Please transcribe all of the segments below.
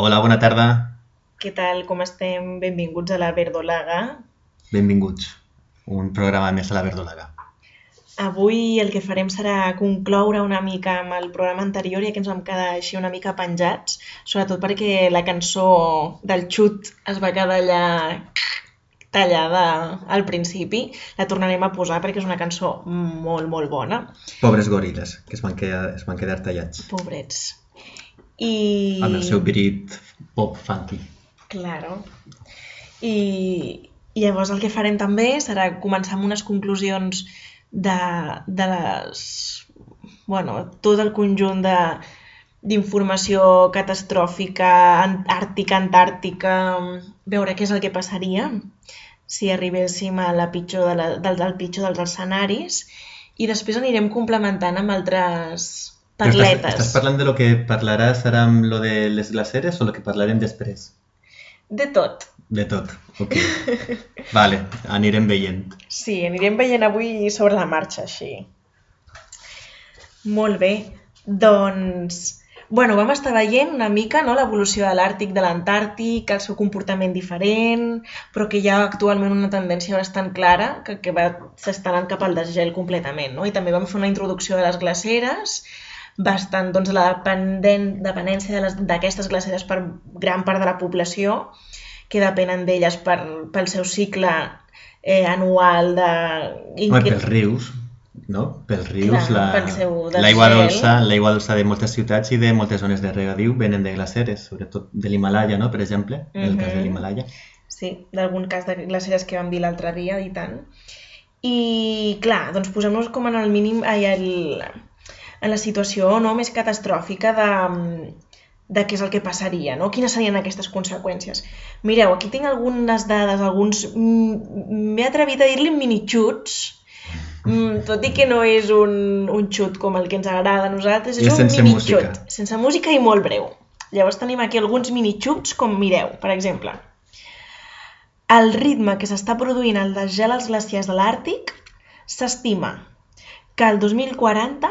Hola, bona tarda. Què tal, com estem? Benvinguts a la Verdolaga. Benvinguts. Un programa més a la Verdolaga. Avui el que farem serà concloure una mica amb el programa anterior, ja que ens vam quedar així una mica penjats, sobretot perquè la cançó del xut es va quedar allà tallada al principi. La tornarem a posar perquè és una cançó molt, molt bona. Pobres goril·les, que es van quedar, es van quedar tallats. Pobrets. I... Amb el seu brit pop funky. Claro. I, I llavors el que farem també serà començar amb unes conclusions de, de les... Bueno, tot el conjunt de d'informació catastròfica, àrtica, antàrtica, veure què és el que passaria si arribéssim a la pitjor de la, del, del pitjor dels escenaris i després anirem complementant amb altres parletes. Estàs, estàs parlant de lo que parlaràs ara amb lo de les glaceres o lo que parlarem després? De tot. De tot, ok. vale, anirem veient. Sí, anirem veient avui sobre la marxa, així. Molt bé, doncs... Bueno, vam estar veient una mica no, l'evolució de l'Àrtic, de l'Antàrtic, el seu comportament diferent, però que hi ha actualment una tendència bastant clara que, que va s'està anant cap al desgel completament. No? I també vam fer una introducció de les glaceres, bastant doncs, la dependent, dependència d'aquestes de glaceres per gran part de la població, que depenen d'elles per, pel seu cicle eh, anual de... Home, pels rius, no? Pels rius, pel la- l'aigua dolça, l'aigua dolça de moltes ciutats i de moltes zones de regadiu venen de glaceres, sobretot de l'Himalaya, no? per exemple, en el cas de Mhm. l'Himalaya. Sí, d'algun cas de glaceres que vam dir l'altre dia i tant. I clar, doncs posem-nos com en el mínim, ai, el, en la situació no, més catastròfica de, de què és el que passaria, no? Quines serien aquestes conseqüències. Mireu, aquí tinc algunes dades, alguns... mm, M'he atrevit a dir-li minichuts, mm, tot i que no és un, un xut com el que ens agrada a nosaltres, és, I un música. sense música i molt breu. Llavors tenim aquí alguns minichuts, com mireu, per exemple. El ritme que s'està produint el desgel als glaciars de l'Àrtic s'estima que el 2040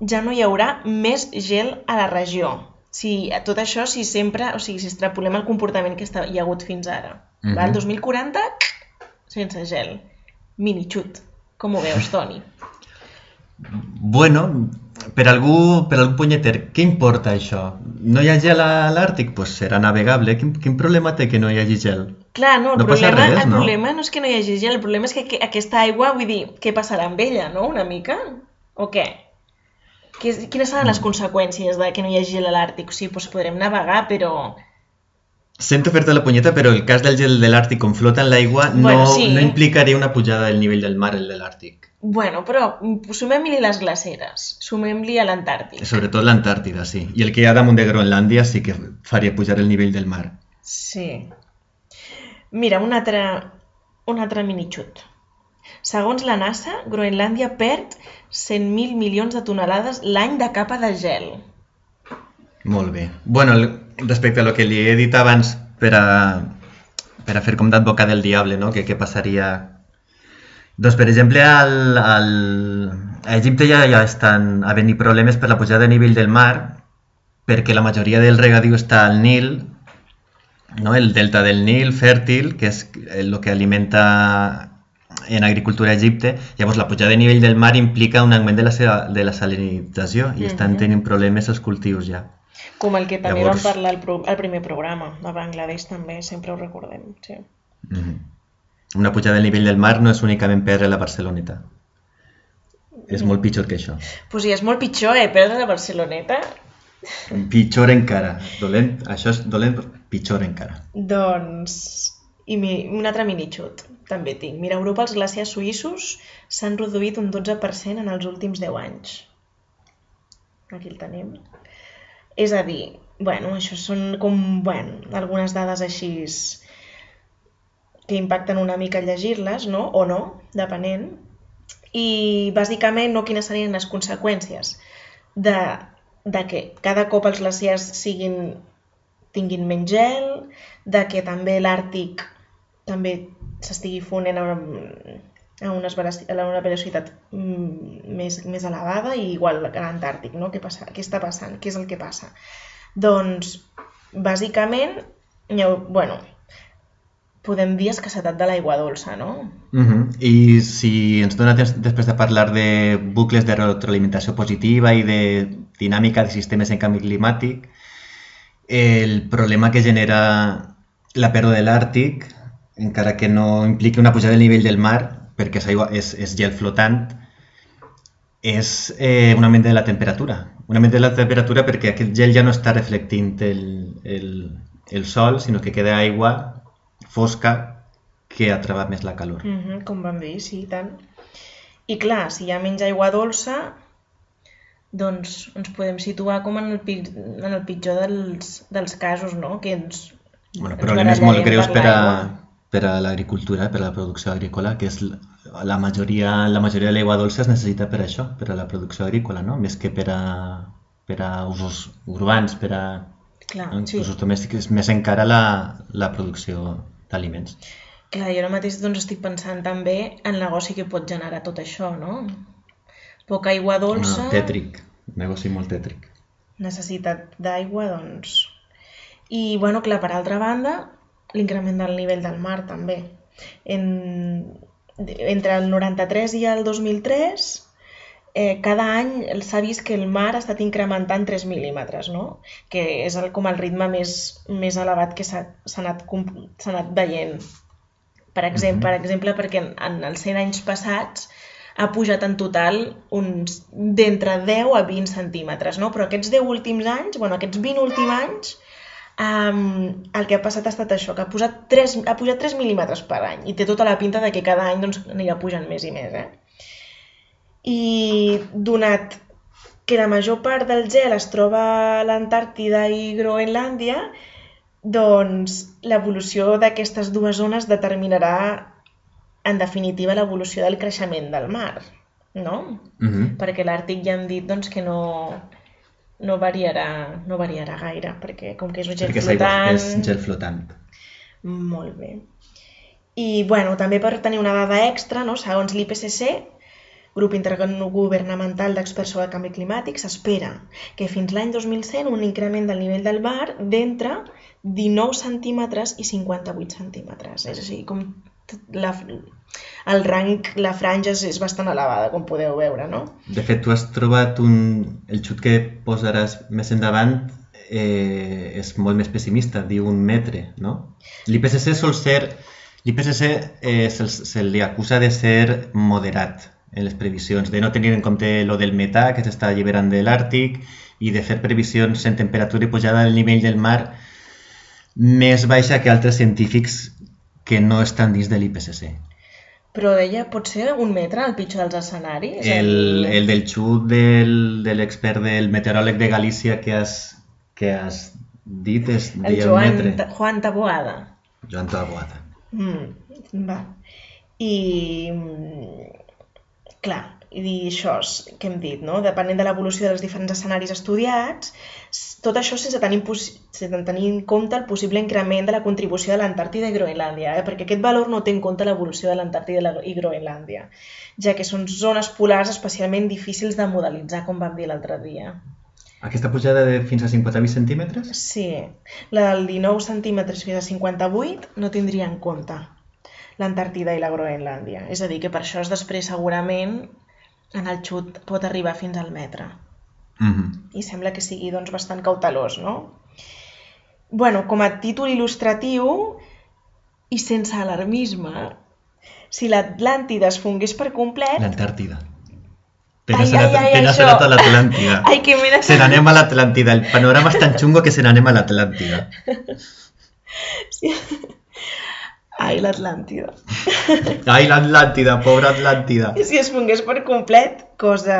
ja no hi haurà més gel a la regió. Si, tot això si sempre, o sigui, si extrapolem el comportament que està, hi ha hagut fins ara. Mhm. Va, el 2040, sense gel. Mini xut. Com ho veus, Toni? Bueno, per algú, per algú punyeter, què importa això? No hi ha gel a l'Àrtic? Pues serà navegable. Quin, quin problema té que no hi hagi gel? Clar, no, el, No problema, res, el no? problema no és que no hi hagi gel, el problema és que, que aquesta aigua, vull dir, què passarà amb ella, no?, una mica? O què? Quines seran les conseqüències de que no hi hagi gel a l'Àrtic? O sigui, doncs podrem navegar, però... Sento fer-te la punyeta, però el cas del gel de l'Àrtic on flota en l'aigua no, Bueno, sí. no implicaria una pujada del nivell del mar, el de l'Àrtic. Bueno, però mm, sumem-li les glaceres, sumem-li a l'Antàrtic. Sobretot l'Antàrtida, sí. I el que hi ha damunt de Groenlàndia sí que faria pujar el nivell del mar. Sí. Mira, un altre, un altre minichut. Segons la NASA, Groenlàndia perd 100.000 milions de tonelades l'any de capa de gel. Molt bé. Bueno, respecte a lo que li he dit abans per a, per a fer com d'advocat del diable, no? Que què passaria... Doncs, per exemple, al, al... a Egipte ja, ja estan havent-hi problemes per la pujada de nivell del mar perquè la majoria del regadiu està al Nil, no? el delta del Nil, fèrtil, que és el que alimenta en agricultura a Egipte. Llavors, la pujada de nivell del mar implica un augment de la, seva, de la salinització i estan Mhm. tenint problemes els cultius ja. Com el que també Llavors- vam parlar al, pro, al primer programa, de Bangladesh també, sempre ho recordem. Sí. Mhm. Una pujada del nivell del mar no és únicament perdre la Barceloneta. És molt pitjor que això. Pues sí, és molt pitjor, eh, perdre la Barceloneta. Pitjor encara. Dolent, això és dolent, pitjor encara. Doncs... I mi, un altre minichut, també tinc. Mira, a Europa els glaciars suïssos s'han reduït un 12% en els últims 10 anys. Aquí el tenim. És a dir, bueno, això són com, bueno, algunes dades així que impacten una mica llegir-les, no? O no, depenent. I bàsicament, no quines serien les conseqüències de, de que cada cop els glaciars siguin tinguin menys gel, de que també l'Àrtic també s'estigui fonent a una, a, a una velocitat mm, més, més elevada i igual que l'Antàrtic, no? Què, passa, què està passant? Què és el que passa? Doncs bàsicament, ha, bueno, podem dir escassetat de l'aigua dolça, no? Uh -huh. I si ens dona temps després de parlar de bucles de retroalimentació positiva i de dinàmica de sistemes en canvi climàtic, el problema que genera la pèrdua de l'Àrtic, encara que no impliqui una pujada del nivell del mar, perquè és, aigua, és, és gel flotant, és eh, un augment de la temperatura. Un augment de la temperatura perquè aquest gel ja no està reflectint el, el, el sol, sinó que queda aigua fosca que atrapa més la calor. Mm -hmm, com vam dir, sí, i tant. I clar, si hi ha menys aigua dolça, doncs ens podem situar com en el, pi- en el pitjor dels, dels casos, no? Que ens, Bueno, ens problemes molt greus per a. per a l'agricultura, per a la producció agrícola, que és la majoria, la majoria de l'aigua dolça es necessita per això, per a la producció agrícola, no? Més que per a, per a usos urbans, per a Clar, en Ah, sí. usos domèstics, més encara la, la producció d'aliments. Clar, jo ara mateix doncs, estic pensant també en el negoci que pot generar tot això, no? Poca aigua dolça, No, tètric, negoci molt tètric. necessitat d'aigua, doncs... I, bueno, clar, per altra banda, l'increment del nivell del mar, també. En, entre el 93 i el 2003, eh, cada any s'ha vist que el mar ha estat incrementant 3 mil·límetres, no? que és el, com el ritme més, més elevat que s'ha anat, anat veient. Per exemple, per exemple perquè en, en els 100 anys passats ha pujat en total uns d'entre 10 a 20 centímetres, no? però aquests 10 últims anys, bueno, aquests 20 últims anys, um, el que ha passat ha estat això, que ha, posat 3, ha pujat 3 mil·límetres per any i té tota la pinta de que cada any doncs, anirà pujant més i més. Eh? I donat que la major part del gel es troba a l'Antàrtida i Groenlàndia, doncs l'evolució d'aquestes dues zones determinarà en definitiva l'evolució del creixement del mar, no? Uh -huh. Perquè l'Àrtic ja hem dit doncs, que no, no, variarà, no variarà gaire, perquè com que és un gel Perquè flotant... és gel flotant. Molt bé. I, bueno, també per tenir una dada extra, no? segons l'IPCC, Grup Intergovernamental d'Experts sobre el Canvi Climàtic, s'espera que fins l'any 2100 un increment del nivell del mar d'entre 19 centímetres i 58 centímetres. És a dir, com la, el rang, la franja és, és bastant elevada, com podeu veure, no? De fet, tu has trobat un... El xut que posaràs més endavant eh, és molt més pessimista, diu un metre, no? L'IPCC sol ser... L'IPCC eh, se, se li acusa de ser moderat en les previsions, de no tenir en compte lo del metà que s'està alliberant de l'Àrtic i de fer previsions en temperatura i pujada del nivell del mar més baixa que altres científics que no estan dins de l'IPCC. Però deia, pot ser un metre el pitjor dels escenaris? El, el del xut del, de l'expert del meteoròleg de Galícia que has, que has dit és el deia un Joan, metre. Ta- Juan Taboada. Joan Taboada. Mm, va. I, mm, clar, i dir això és- que hem dit, no? Depenent de l'evolució dels diferents escenaris estudiats, tot això sense tenir, sense tenir en compte el possible increment de la contribució de l'Antàrtida i Groenlàndia, eh? perquè aquest valor no té en compte l'evolució de l'Antàrtida i Groenlàndia, ja que són zones polars especialment difícils de modelitzar, com vam dir l'altre dia. Aquesta pujada de fins a 58 centímetres? Sí, la del 19 centímetres fins a 58 no tindria en compte l'Antàrtida i la Groenlàndia. És a dir, que per això es després segurament en el xut pot arribar fins al metre. Mm I sembla que sigui doncs, bastant cautelós, no? bueno, com a títol il·lustratiu i sense alarmisme, si l'Atlàntida es fongués per complet... L'Antàrtida. Ai, Te n'has ai, anat, a l'Atlàntida. Ai, que m'he de... Se n'anem a l'Atlàntida. El panorama és tan xungo que se n'anem a l'Atlàntida. Sí. Ai, l'Atlàntida. Ai, l'Atlàntida, pobra Atlàntida. Si es fongués per complet, cosa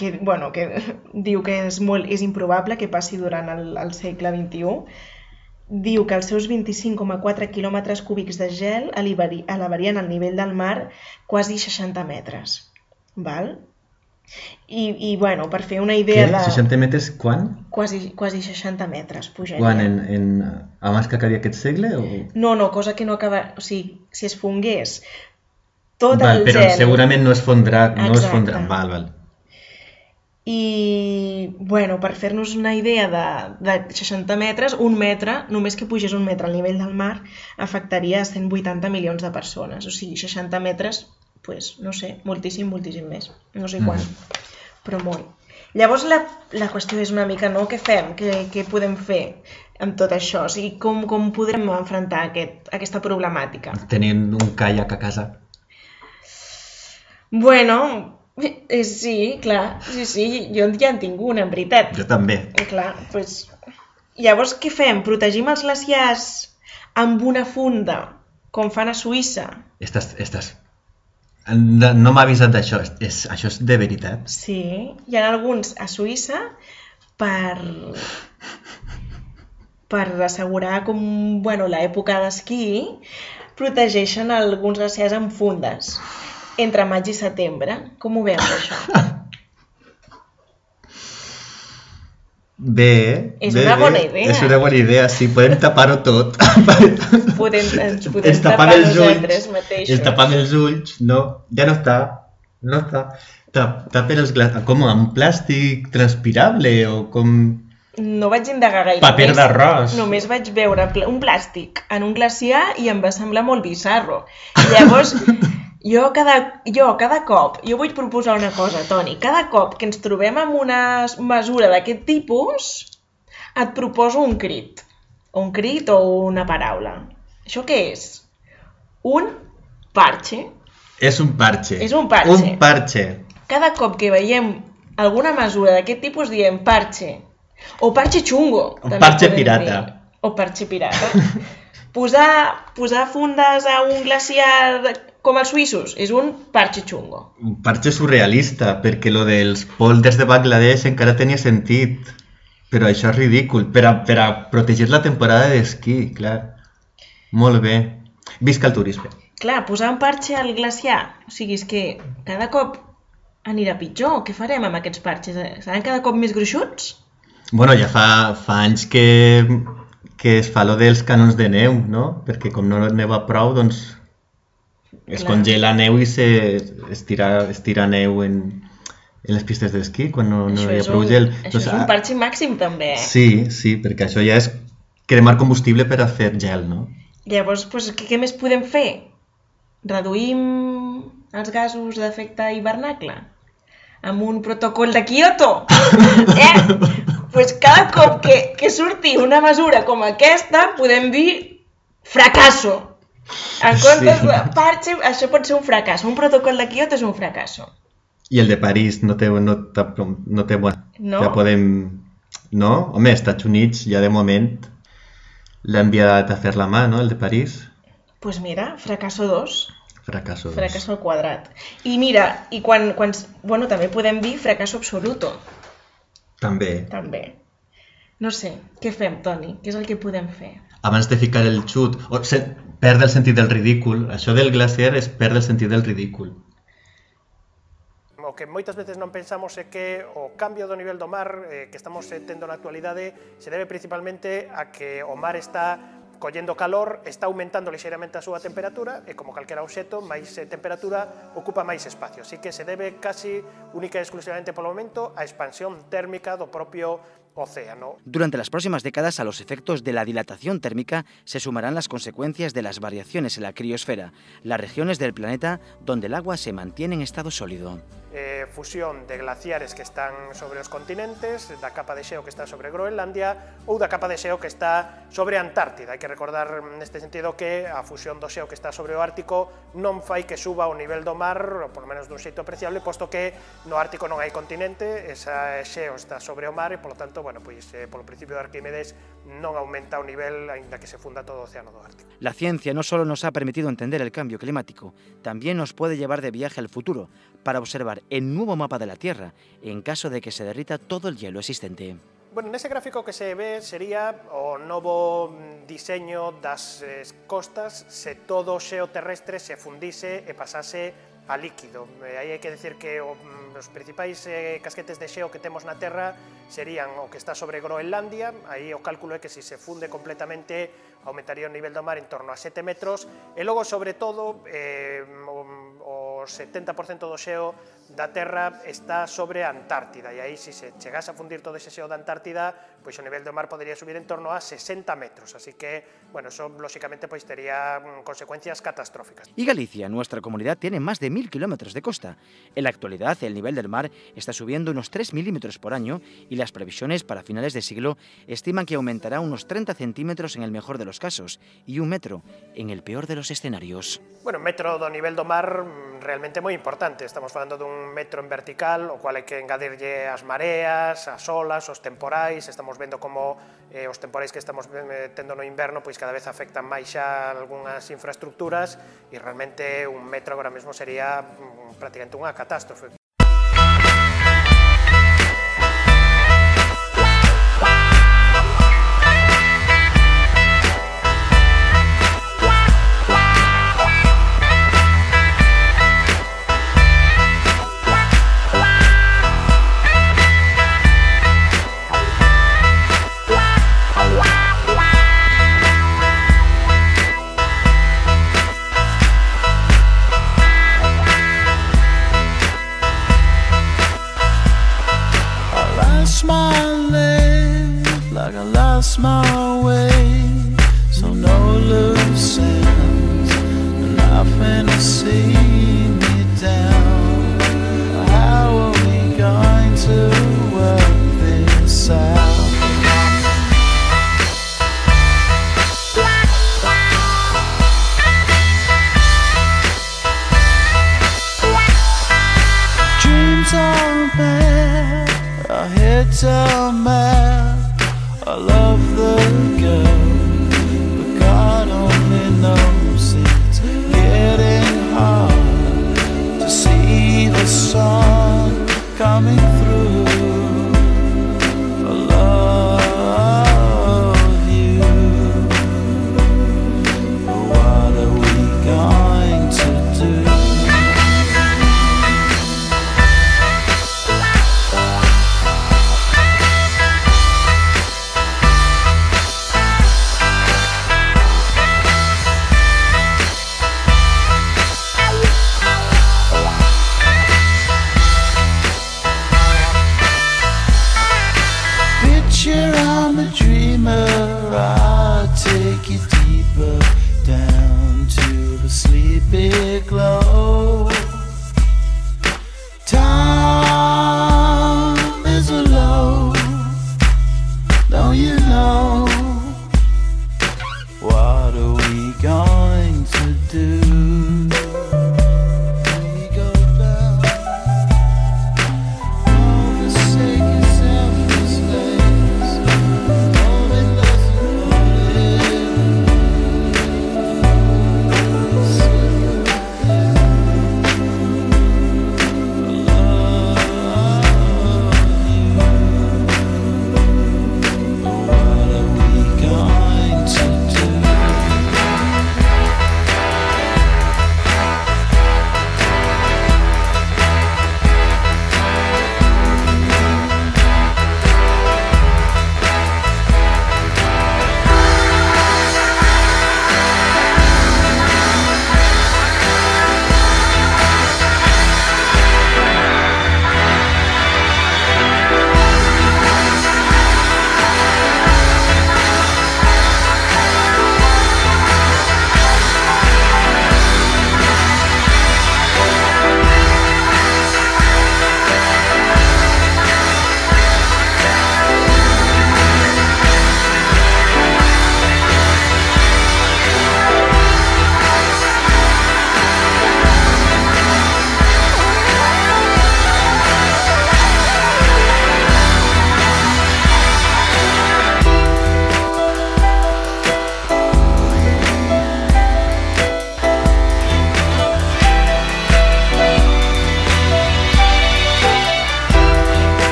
que, bueno, que diu que és, molt, és improbable que passi durant el, el segle XXI, diu que els seus 25,4 quilòmetres cúbics de gel elevari- elevarien el nivell del mar quasi 60 metres. Val? I, i bueno, per fer una Què? idea de... 60 metres quan? Quasi, quasi 60 metres pujarien. Quan? En, en, abans que acabi aquest segle? O... No, no, cosa que no acaba... O sigui, si es fongués tot Val, el però gel... segurament no es fondrà, no es Exacte. fondrà. Val, val. I, bueno, per fer-nos una idea de, de 60 metres, un metre, només que pugés un metre al nivell del mar, afectaria a 180 milions de persones. O sigui, 60 metres, pues, no sé, moltíssim, moltíssim més. No sé quant, mm. però molt. Llavors la, la qüestió és una mica, no? Què fem? Què, què podem fer amb tot això? O sigui, com, com podrem enfrontar aquest, aquesta problemàtica? Tenint un caiac a casa. Bueno, eh, sí, clar, sí, sí, jo ja en tinc una, en veritat. Jo també. I clar, doncs... Llavors, què fem? Protegim els glaciars amb una funda, com fan a Suïssa? Estàs, estàs no, no m'ha avisat d'això. És, això és de veritat? Sí, hi ha alguns a Suïssa per, per assegurar com, bueno, l'època d'esquí, protegeixen alguns glaciars amb fundes entre maig i setembre. Com ho veus, això? Bé, és bé, una bona bé. idea. És una bona idea, sí, podem tapar-ho tot. Podem, ens podem ens tapar tapem els ulls, mateixos. ens tapem els ulls, no, ja no està, no està. Tap, tapen els glas... Com, amb plàstic transpirable o com... No vaig indagar gaire Paper d'arròs. Només vaig veure un plàstic en un glaciar i em va semblar molt bizarro. Llavors, jo cada, jo cada cop, jo vull proposar una cosa, Toni, cada cop que ens trobem amb una mesura d'aquest tipus, et proposo un crit. Un crit o una paraula. Això què és? Un parche. És un parche. És un parche. Un parche. Cada cop que veiem alguna mesura d'aquest tipus diem parche. O parche xungo. O també parche pirata. dir. O parche pirata. posar, posar fundes a un glaciar com els suïssos és un parche xungo. Un parche surrealista, perquè lo dels polders de Bangladesh encara tenia sentit. Però això és ridícul, per a, per a protegir la temporada d'esquí, clar. Molt bé. Visca el turisme. Clar, posar un parche al glaciar, o sigui, és que cada cop anirà pitjor. Què farem amb aquests parxes? Seran cada cop més gruixuts? Bueno, ja fa, fa anys que, que es fa lo dels canons de neu, no? Perquè com no neva prou, doncs es Clar. congela neu i se, es, tira, es tira neu en, en les pistes d'esquí quan no, no hi ha prou un, gel. això és un parche màxim també. Eh? Sí, sí, perquè això ja és cremar combustible per a fer gel, no? Llavors, doncs, què, què més podem fer? Reduïm els gasos d'efecte hivernacle? Amb un protocol de Kyoto? Eh? pues cada cop que, que surti una mesura com aquesta, podem dir fracasso. En comptes Sí. de parche, això pot ser un fracàs. Un protocol de Kyoto és un fracasso. I el de París no té, no, té- no té bona... No? Ja podem... No? Home, Estats Units ja de moment l'ha enviat a fer la mà, no? El de París. pues mira, fracasso 2. Fracasso. dos. Fracasso al quadrat. I mira, i quan, quan... Bueno, també podem dir fracasso absoluto. També. També. No sé, què fem, Toni? Què és el que podem fer? Abans de ficar el xut, o se, perdre el sentit del ridícul. Això del glaciar es perde el sentit del ridícul. O que moitas veces non pensamos é que o cambio do nivel do mar eh, que estamos tendo na actualidade se debe principalmente a que o mar está collendo calor, está aumentando lixeiramente a súa temperatura e como calquera obxeto, máis eh, temperatura ocupa máis espacio. Así que se debe casi única e exclusivamente polo momento a expansión térmica do propio Durante las próximas décadas a los efectos de la dilatación térmica se sumarán las consecuencias de las variaciones en la criosfera, las regiones del planeta donde el agua se mantiene en estado sólido. eh, fusión de glaciares que están sobre os continentes, da capa de xeo que está sobre Groenlandia ou da capa de xeo que está sobre a Antártida. Hai que recordar mm, neste sentido que a fusión do xeo que está sobre o Ártico non fai que suba o nivel do mar, ou por menos dun xeito apreciable, posto que no Ártico non hai continente, esa xeo está sobre o mar e, polo tanto, bueno, pois, eh, polo principio de Arquímedes non aumenta o nivel aínda que se funda todo o océano do Ártico. La ciencia non solo nos ha permitido entender el cambio climático, también nos puede llevar de viaje al futuro, para observar el nuevo mapa de la Tierra en caso de que se derrita todo el hielo existente. Bueno, nese gráfico que se ve sería o novo diseño das eh, costas se todo o xeo terrestre se fundise e pasase a líquido. E aí hai que decir que o, mm, os principais eh, casquetes de xeo que temos na Terra serían o que está sobre Groenlandia, aí o cálculo é que se se funde completamente aumentaría o nivel do mar en torno a 7 metros, e logo, sobre todo, eh, o, 70% do xeo da Terra está sobre Antártida e aí se se chegase a fundir todo ese xeo da Antártida, pois o nivel do mar podría subir en torno a 60 metros, así que, bueno, eso lógicamente pois tería mm, consecuencias catastróficas. Y Galicia, nuestra comunidad, tiene más de mil kilómetros de costa. En la actualidad, el nivel del mar está subiendo unos 3 milímetros por año y las previsiones para finales de siglo estiman que aumentará unos 30 centímetros en el mejor de los casos y un metro en el peor de los escenarios. Bueno, un metro do nivel do mar mm, realmente moi importante. Estamos falando un metro en vertical, o cual hai que engadirlle as mareas, as olas, os temporais, estamos vendo como eh, os temporais que estamos eh, tendo no inverno pois cada vez afectan máis xa algunhas infraestructuras e realmente un metro agora mesmo sería mm, prácticamente unha catástrofe. song coming through.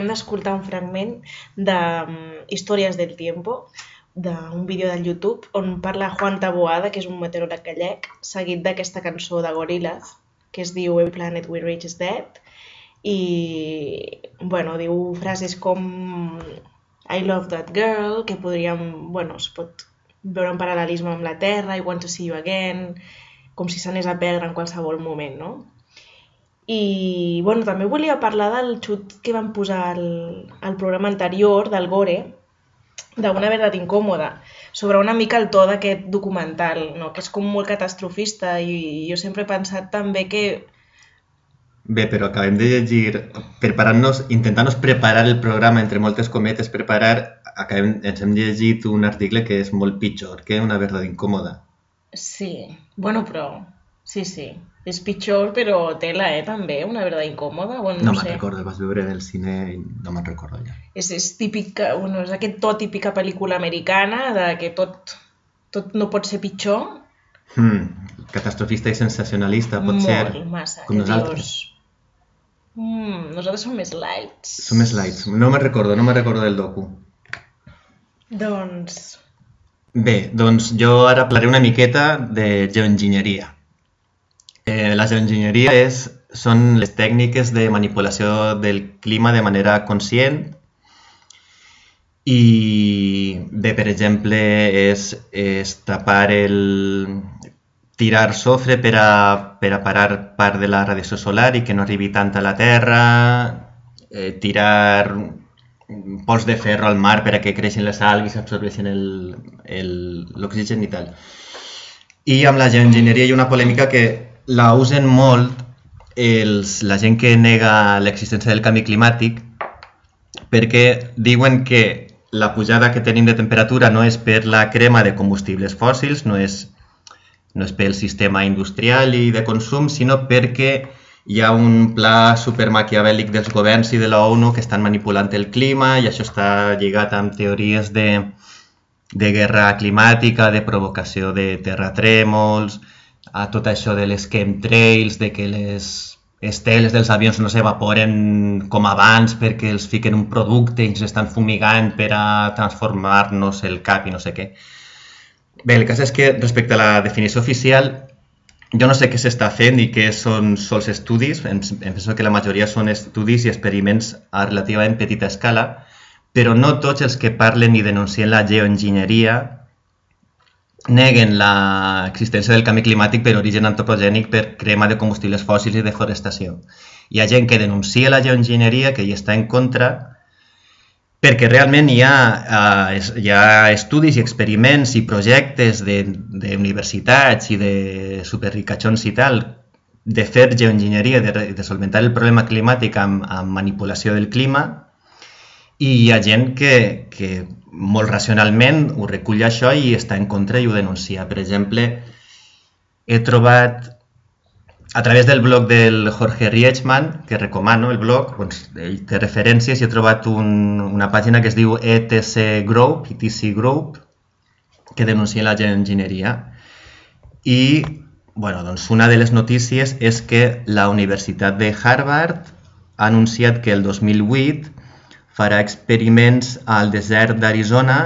Acabem d'escoltar un fragment de mm, Històries del Tiempo, d'un vídeo del YouTube on parla Juan Taboada, que és un meteoròleg gallec, seguit d'aquesta cançó de Gorillaz, que es diu Every Planet We Reach is Dead, i bueno, diu frases com I love that girl, que podríem, bueno, es pot veure un paral·lelisme amb la Terra, I want to see you again, com si s'anés a perdre en qualsevol moment, no? I bueno, també volia parlar del xut que vam posar al, al programa anterior, del Gore, d'una veritat incòmoda, sobre una mica el to d'aquest documental, no? que és com molt catastrofista i jo sempre he pensat també que Bé, però acabem de llegir, preparant-nos, intentant-nos preparar el programa, entre moltes cometes, preparar, acabem, ens hem llegit un article que és molt pitjor que una verdad incòmoda. Sí, bueno, però... Sí, sí. És pitjor, però tela, eh, també, una verdad incòmoda. Bueno, No no, me'n sé. recordo, vas veure en el cine i no me'n recordo ja. És, és típic, bueno, és aquest to típica pel·lícula americana de que tot, tot no pot ser pitjor. Hmm, catastrofista i sensacionalista, pot Molt, ser massa. com nosaltres. dius, Mm, nosaltres som més lights. Som més lights. No me'n recordo, no me'n recordo del docu. Doncs... Bé, doncs jo ara parlaré una miqueta de geoenginyeria. Eh, la geoenginyeria és, són les tècniques de manipulació del clima de manera conscient i bé, per exemple, és, és tapar el... tirar sofre per a, per a parar part de la radiació solar i que no arribi tant a la Terra, eh, tirar pols de ferro al mar per a que creixin les algues absorbeixin l'oxigen i tal. I amb la geoenginyeria hi ha una polèmica que la usen molt els, la gent que nega l'existència del canvi climàtic perquè diuen que la pujada que tenim de temperatura no és per la crema de combustibles fòssils, no és, no és pel sistema industrial i de consum, sinó perquè hi ha un pla supermaquiavèl·lic dels governs i de la ONU que estan manipulant el clima i això està lligat amb teories de, de guerra climàtica, de provocació de terratrèmols, a tot això de les chemtrails, de que les esteles dels avions no s'evaporen com abans perquè els fiquen un producte i ens estan fumigant per a transformar-nos el cap i no sé què. Bé, el cas és que respecte a la definició oficial, jo no sé què s'està fent i què són sols estudis, em, em penso que la majoria són estudis i experiments a relativament petita escala, però no tots els que parlen i denuncien la geoenginyeria neguen l'existència del canvi climàtic per origen antropogènic per crema de combustibles fòssils i deforestació. Hi ha gent que denuncia la geoenginyeria, que hi està en contra, perquè realment hi ha, eh, hi ha estudis i experiments i projectes d'universitats i de superricachons i tal de fer geoenginyeria, de, de solventar el problema climàtic amb, amb manipulació del clima i hi ha gent que, que molt racionalment ho recull això i està en contra i ho denuncia. Per exemple, he trobat a través del blog del Jorge Riechman, que recomano el blog, doncs, ell té referències i he trobat un, una pàgina que es diu ETC Group, ETC Group, que denuncia la geoenginyeria. I bueno, doncs una de les notícies és que la Universitat de Harvard ha anunciat que el 2008 farà experiments al desert d'Arizona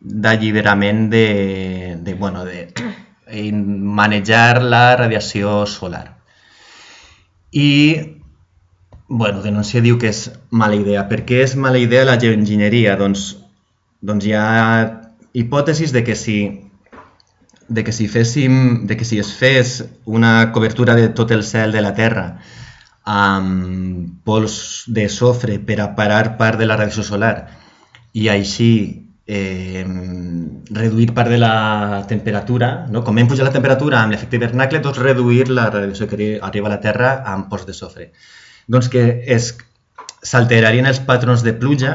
d'alliberament de, de, bueno, de manejar la radiació solar. I bueno, denuncia diu que és mala idea. Per què és mala idea la geoenginyeria? Doncs, doncs hi ha hipòtesis de que si de que si féssim, de que si es fes una cobertura de tot el cel de la Terra amb pols de sofre per a parar part de la radiació solar i així eh, reduir part de la temperatura, no? com hem pujat la temperatura amb l'efecte hivernacle, doncs reduir la radiació que arri- arriba a la Terra amb pols de sofre. Doncs que s'alterarien els patrons de pluja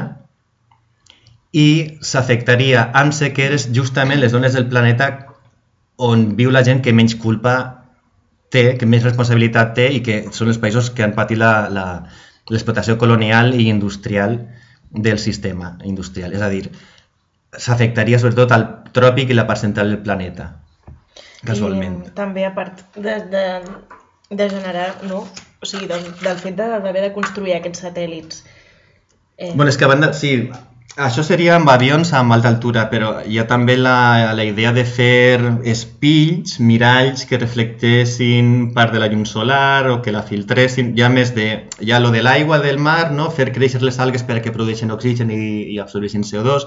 i s'afectaria amb sequeres justament les zones del planeta on viu la gent que menys culpa té, que més responsabilitat té i que són els països que han patit l'explotació colonial i industrial del sistema industrial. És a dir, s'afectaria sobretot al tròpic i la part central del planeta, casualment. I també a part de, de, de generar, no? O sigui, del, del fet de- d'haver de, construir aquests satèl·lits Eh, Bueno, és que a banda, sí, això seria amb avions amb alta altura, però hi ha també la, la idea de fer espills, miralls que reflectessin part de la llum solar o que la filtressin, ja més de, ja lo de l'aigua del mar, no? fer créixer les algues perquè produeixin oxigen i, i absorbeixin CO2,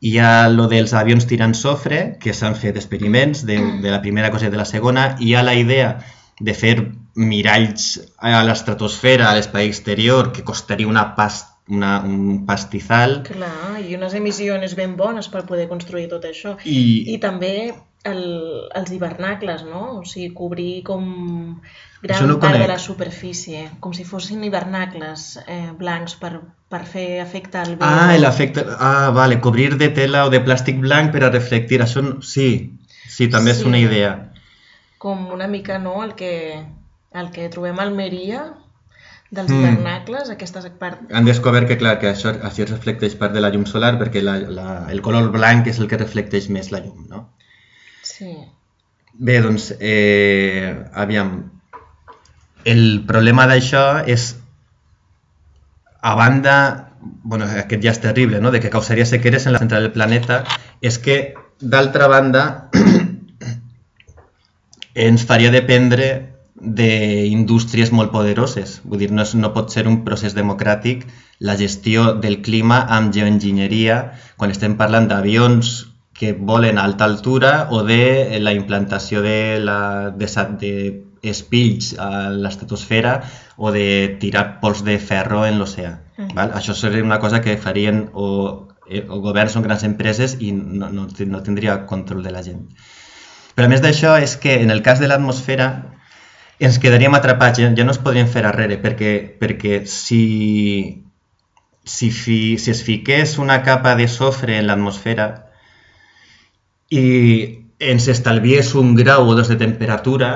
hi ha lo dels avions tirant sofre, que s'han fet experiments de, de la primera cosa i de la segona, hi ha la idea de fer miralls a l'estratosfera, a l'espai exterior, que costaria una pasta una, un pastizal Clar, i unes emissions ben bones per poder construir tot això. i, I també el, els hivernacles, no? O sigui, cobrir com gran no part de la superfície, com si fossin hivernacles eh, blancs per, per fer efecte al vent. Ah, l'efecte... Ah, vale, cobrir de tela o de plàstic blanc per a reflectir. Això no... sí, sí, també és Sí. una idea. Com una mica, no?, el que, el que trobem a Almeria dels Mm. hivernacles, aquestes part... Han descobert que, clar, que això així es reflecteix part de la llum solar perquè la, la, el color blanc és el que reflecteix més la llum, no? Sí. Bé, doncs, eh, aviam, el problema d'això és, a banda, bueno, aquest ja és terrible, no?, de que causaria sequeres en la central del planeta, és que, d'altra banda, ens faria dependre d'indústries molt poderoses. Vull dir, no, és, no pot ser un procés democràtic la gestió del clima amb geoenginyeria quan estem parlant d'avions que volen a alta altura o de la implantació de, la, de, de espills a l'estratosfera o de tirar pols de ferro en l'oceà. Mm. val? Això seria una cosa que farien o, eh, o governs o grans empreses i no, no, no tindria control de la gent. Però a més d'això és que en el cas de l'atmosfera ens quedaríem atrapats, ja, ja no es podríem fer arrere, perquè, perquè si, si, si es una capa de sofre en l'atmosfera i ens estalviés un grau o dos de temperatura,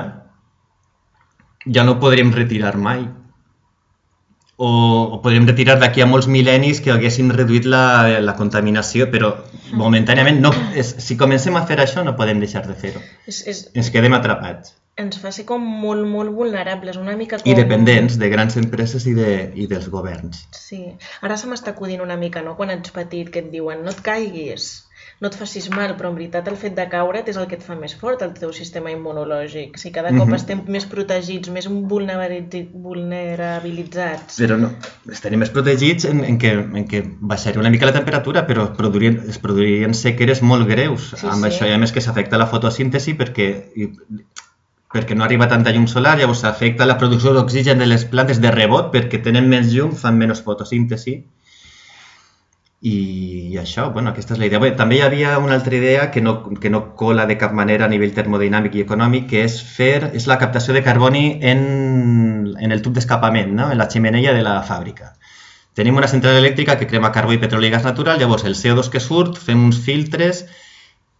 ja no podríem retirar mai. O, o podríem retirar d'aquí a molts mil·lennis que haguessin reduït la, la contaminació, però momentàniament no, és, si comencem a fer això no podem deixar de fer-ho. És, Ens quedem atrapats ens fa ser com molt, molt vulnerables, una mica com... i dependents de grans empreses i, de, i dels governs. Sí. Ara se m'està acudint una mica, no?, quan ets petit, que et diuen no et caiguis, no et facis mal, però en veritat el fet de caure't és el que et fa més fort el teu sistema immunològic. Si cada cop Mhm. estem més protegits, més vulnerabilit- vulnerabilitzats... Però no, estaríem més protegits en, en, que, en que baixaria una mica la temperatura, però es produirien, es produirien sequeres molt greus Sí, amb sí. això, i a més que s'afecta la fotosíntesi perquè, i, perquè no arriba tanta llum solar, llavors s'afecta la producció d'oxigen de les plantes de rebot perquè tenen més llum, fan menys fotosíntesi i, i això, bueno, aquesta és la idea. Bé, també hi havia una altra idea que no, que no cola de cap manera a nivell termodinàmic i econòmic, que és fer és la captació de carboni en, en el tub d'escapament, no? en la xemeneia de la fàbrica. Tenim una central elèctrica que crema carbó i petroli i gas natural, llavors el CO2 que surt, fem uns filtres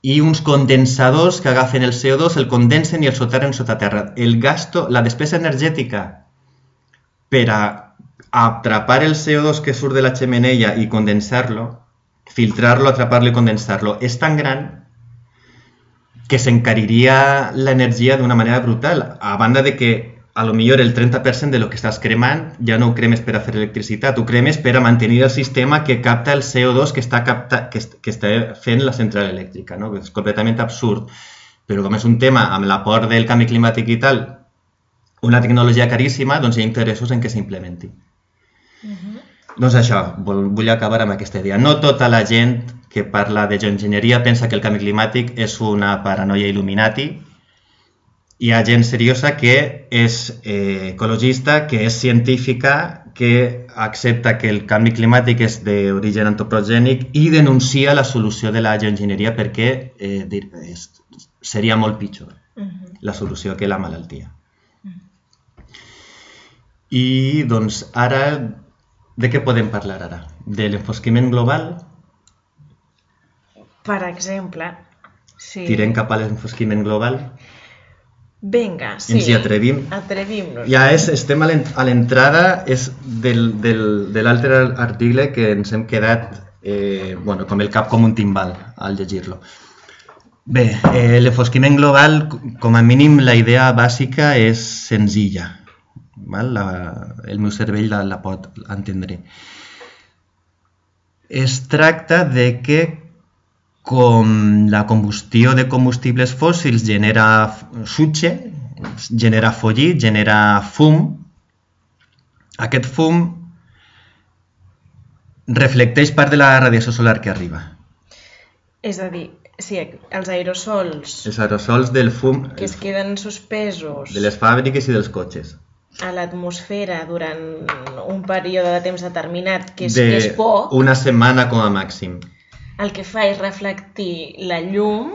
i uns condensadors que agafen el CO2, el condensen i el soterren sota terra. El gasto, la despesa energètica per a atrapar el CO2 que surt de la xemeneia i condensar-lo, filtrar-lo, atrapar-lo i condensar-lo, és tan gran que s'encariria l'energia d'una manera brutal, a banda de que a lo millor el 30% de lo que estàs cremant ja no ho cremes per a fer electricitat, ho cremes el sistema que capta el CO2 que està, capta, la central elèctrica, no? és completament absurd. Però com és un tema amb l'aport del canvi climàtic i tal, una tecnologia caríssima, doncs hi ha interessos en que s'implementi. Doncs això, vol, vull acabar amb aquesta idea. No tota la gent que parla de geoenginyeria pensa que el canvi climàtic és una paranoia il·luminati. Hi ha gent seriosa que és eh, ecologista, que és científica, que accepta que el canvi climàtic és d'origen antropogènic i denuncia la solució de la geoenginyeria perquè eh, dir- és, seria molt pitjor Mhm. la solució que la malaltia. I doncs ara, de què podem parlar ara? De l'enfosquiment global? Per exemple, sí. Tirem cap a l'enfosquiment global? Vinga, sí. Ens hi atrevim? Atrevim-nos. Ja és, estem a l'en- a l'entrada és del, del, de l'altre article que ens hem quedat eh, bueno, com el cap com un timbal al llegir-lo. Bé, eh, l'enfosquiment global, com a mínim, la idea bàsica és senzilla. Val? La, el meu cervell la, la pot entendre. es tracta de que com la combustió de combustibles fòssils genera sutge, genera follit, genera fum, aquest fum reflecteix part de la radiació solar que arriba. És a dir, sí, els aerosols Els aerosols del fum que es queden suspesos de les fàbriques i dels cotxes. A l'atmosfera durant un període de temps determinat, que és, de que és poc, una setmana com a màxim. el que fa és reflectir la llum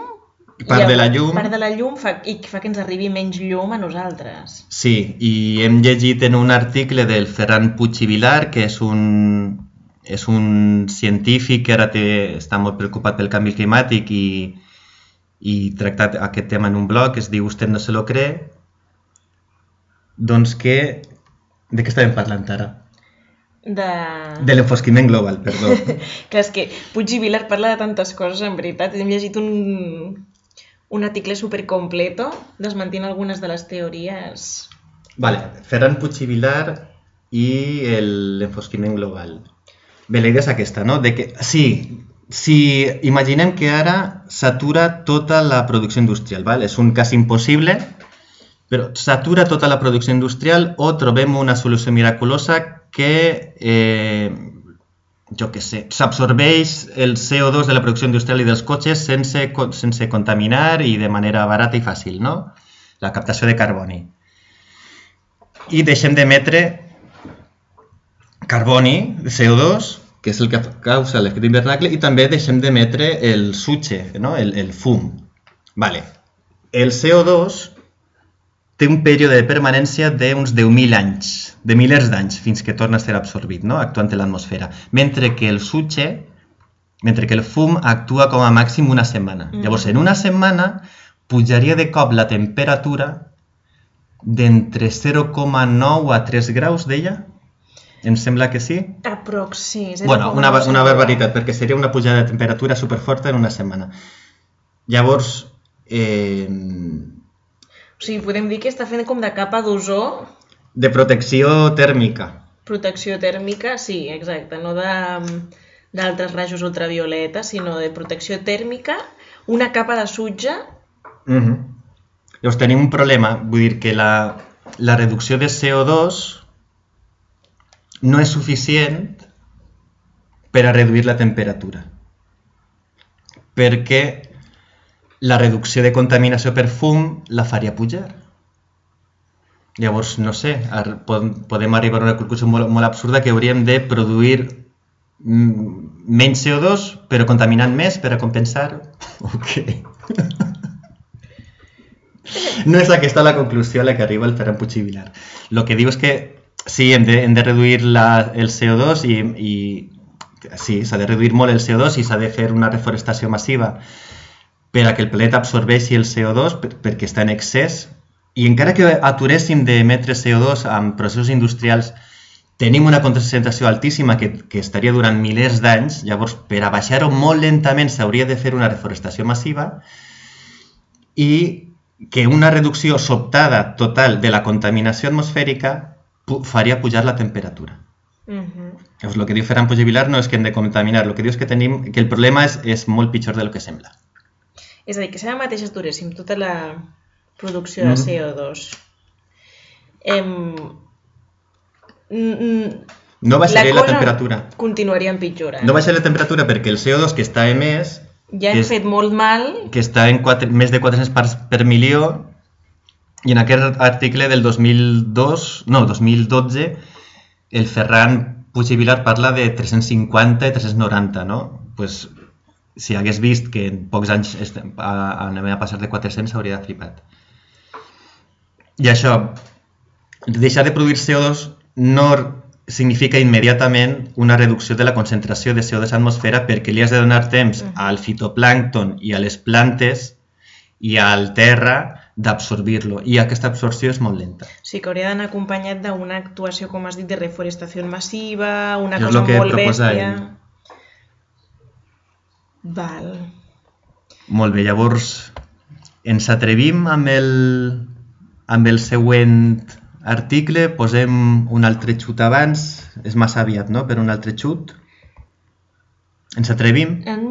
Part de la llum. part de la llum fa, i fa que ens arribi menys llum a nosaltres. Sí, i hem llegit en un article del Ferran Puig i Vilar, que és un, és un científic que ara té, està molt preocupat pel canvi climàtic i, i tractat aquest tema en un blog es diu Usted no se lo cree, doncs que... De què estàvem parlant ara? De... De l'enfosquiment global, perdó. Clar, és que Puig i Vilar parla de tantes coses, en veritat. Hem llegit un, un article supercompleto desmentint algunes de les teories. Vale, Ferran Puig i Vilar i el- l'enfosquiment global. Bé, la idea és aquesta, no? De que, sí, si imaginem que ara s'atura tota la producció industrial, val? és un cas impossible, però s'atura tota la producció industrial o trobem una solució miraculosa que, eh, jo què sé, s'absorbeix el CO2 de la producció industrial i dels cotxes sense, sense contaminar i de manera barata i fàcil, no? La captació de carboni i deixem d'emetre carboni, CO2, que és el que causa l'efecte hivernacle, i també deixem d'emetre el sutge, no? el, el fum. Vale. El CO2 té un període de permanència d'uns 10.000 anys, de milers d'anys, fins que torna a ser absorbit, no? actuant en l'atmosfera. Mentre que el sutge, mentre que el fum actua com a màxim una setmana. Mm. Llavors, en una setmana pujaria de cop la temperatura d'entre 0,9 a 3 graus, deia? Em sembla que sí. Aprox, sí. Bueno, una, ba- 0,9 una barbaritat, perquè seria una pujada de temperatura superforta en una setmana. Llavors, eh, O sigui, podem dir que està fent com de capa d'ozó, de protecció tèrmica. protecció tèrmica, sí, exacte, no de d'altres rajos ultravioleta, sinó de protecció tèrmica, una capa de sutge, Mm -hmm. Llavors tenim un problema, vull dir que la, la reducció de CO2 no és suficient per a reduir la temperatura. Perquè la reducció de contaminació per fum la faria pujar. Llavors, no sé, podem arribar a una conclusió molt, absurda que hauríem de produir mm, menys CO2 però contaminant més per a compensar o què? No és aquesta la conclusió a la que arriba el Ferran Puig i Vilar. El que diu és que sí, hem de, hem el CO2 i, i sí, s'ha de reduir molt el CO2 i s'ha de fer una reforestació massiva per a que el planeta absorbeixi el CO2 per, perquè està en excés i encara que aturéssim d'emetre CO2 amb processos industrials tenim una concentració altíssima que, que estaria durant milers d'anys, llavors per a baixar-ho molt lentament s'hauria de fer una reforestació massiva i que una reducció sobtada total de la contaminació atmosfèrica pu- faria pujar la temperatura. uh -huh. Llavors, el que diu Ferran Puig Vilar no és que hem de contaminar, el que diu és que, tenim, que el problema és, és molt pitjor del que sembla. És a dir, que si ara mateix aturéssim tota la producció de Mhm. CO2, em... No baixaria la, cosa temperatura. continuaria empitjorant. No baixaria la temperatura perquè el CO2 que està emès, ja hem és- fet molt mal que està en quatre, més de 400 parts per milió, i en aquest article del 2002, no, 2012, el Ferran Puig i Vilar parla de 350 i 390, no? Pues, si hagués vist que en pocs anys estem- a- anem a passar de 400 hauria flipat. I això, deixar de produir CO2 no significa immediatament una reducció de la concentració de CO2 a l'atmosfera perquè li has de donar temps al fitoplàncton i a les plantes i al terra d'absorbir-lo i aquesta absorció és molt lenta. Sí, que hauria d'anar acompanyat d'una actuació, com has dit, de reforestació massiva, una És cosa molt bèstia... ell. Val. Molt bé, llavors ens atrevim amb el, amb el següent article, posem un altre xut abans, és massa aviat, no?, per un altre xut. Ens atrevim? En...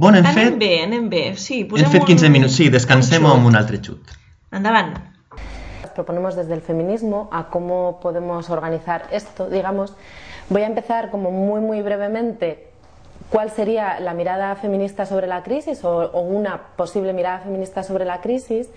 Bueno, hem anem fet- bé, anem bé. Sí, Hem posem fet 15 un- minuts, sí, descansem un amb un altre xut. Endavant. proponemos desde el feminismo a cómo podemos organizar esto, digamos. Voy a empezar como muy muy brevemente cuál sería la mirada feminista sobre la crisis o, una posible mirada feminista sobre la crisis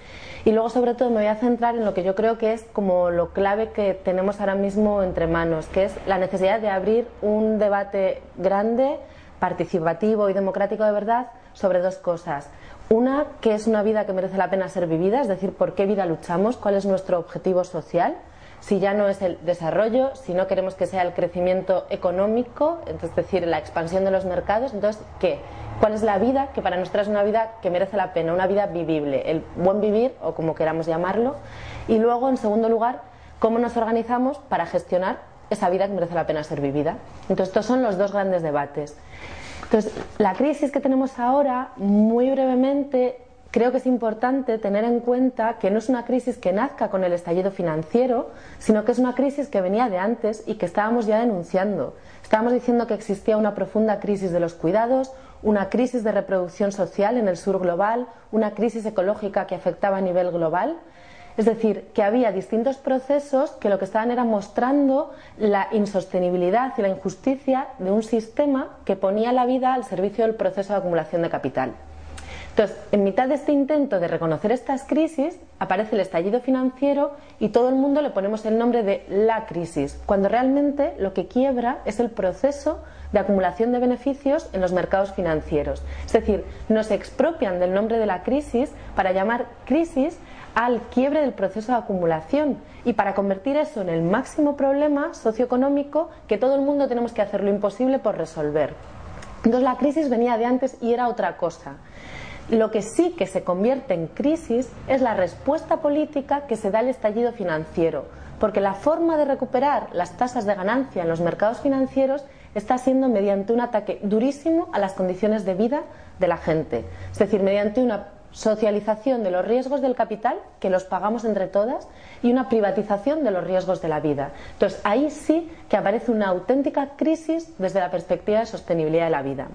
y luego sobre todo me voy a centrar en lo que yo creo que es como lo clave que tenemos ahora mismo entre manos, que es la necesidad de abrir un debate grande, participativo y democrático de verdad sobre dos cosas. Una, que es una vida que merece la pena ser vivida, es decir, por qué vida luchamos, cuál es nuestro objetivo social, si ya no es el desarrollo, si no queremos que sea el crecimiento económico, es decir, la expansión de los mercados, entonces, ¿qué? ¿Cuál es la vida que para nosotras es una vida que merece la pena, una vida vivible, el buen vivir o como queramos llamarlo? Y luego, en segundo lugar, ¿cómo nos organizamos para gestionar esa vida que merece la pena ser vivida? Entonces, estos son los dos grandes debates. Entonces, la crisis que tenemos ahora, muy brevemente, creo que es importante tener en cuenta que no es una crisis que nazca con el estallido financiero, sino que es una crisis que venía de antes y que estábamos ya denunciando. Estábamos diciendo que existía una profunda crisis de los cuidados, una crisis de reproducción social en el sur global, una crisis ecológica que afectaba a nivel global. Es decir, que había distintos procesos que lo que estaban era mostrando la insostenibilidad y la injusticia de un sistema que ponía la vida al servicio del proceso de acumulación de capital. Entonces, en mitad de este intento de reconocer estas crisis, aparece el estallido financiero y todo el mundo le ponemos el nombre de la crisis, cuando realmente lo que quiebra es el proceso de acumulación de beneficios en los mercados financieros. Es decir, nos expropian del nombre de la crisis para llamar crisis al quiebre del proceso de acumulación y para convertir eso en el máximo problema socioeconómico que todo el mundo tenemos que hacer lo imposible por resolver. Entonces la crisis venía de antes y era otra cosa. Lo que sí que se convierte en crisis es la respuesta política que se da al estallido financiero, porque la forma de recuperar las tasas de ganancia en los mercados financieros está siendo mediante un ataque durísimo a las condiciones de vida de la gente, es decir, mediante una socialización de los riesgos del capital, que los pagamos entre todas, y una privatización de los riesgos de la vida. Entonces, ahí sí que aparece una auténtica crisis desde la perspectiva de sostenibilidad de la vida.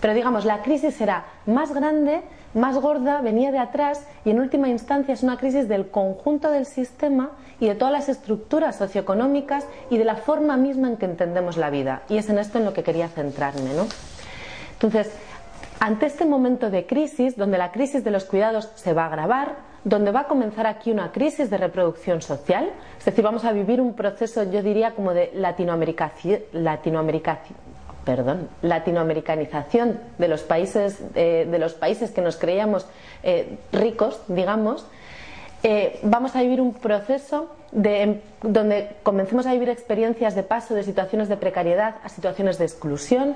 Pero digamos, la crisis será más grande, más gorda, venía de atrás y en última instancia es una crisis del conjunto del sistema y de todas las estructuras socioeconómicas y de la forma misma en que entendemos la vida. Y es en esto en lo que quería centrarme. ¿no? Entonces, ante este momento de crisis, donde la crisis de los cuidados se va a agravar, donde va a comenzar aquí una crisis de reproducción social, es decir, vamos a vivir un proceso, yo diría, como de latinoamericación, latinoamericación perdón, latinoamericanización de los países, eh, de los países que nos creíamos eh, ricos, digamos, eh, vamos a vivir un proceso em, donde comencemos a vivir experiencias de paso de situaciones de precariedad a situaciones de exclusión.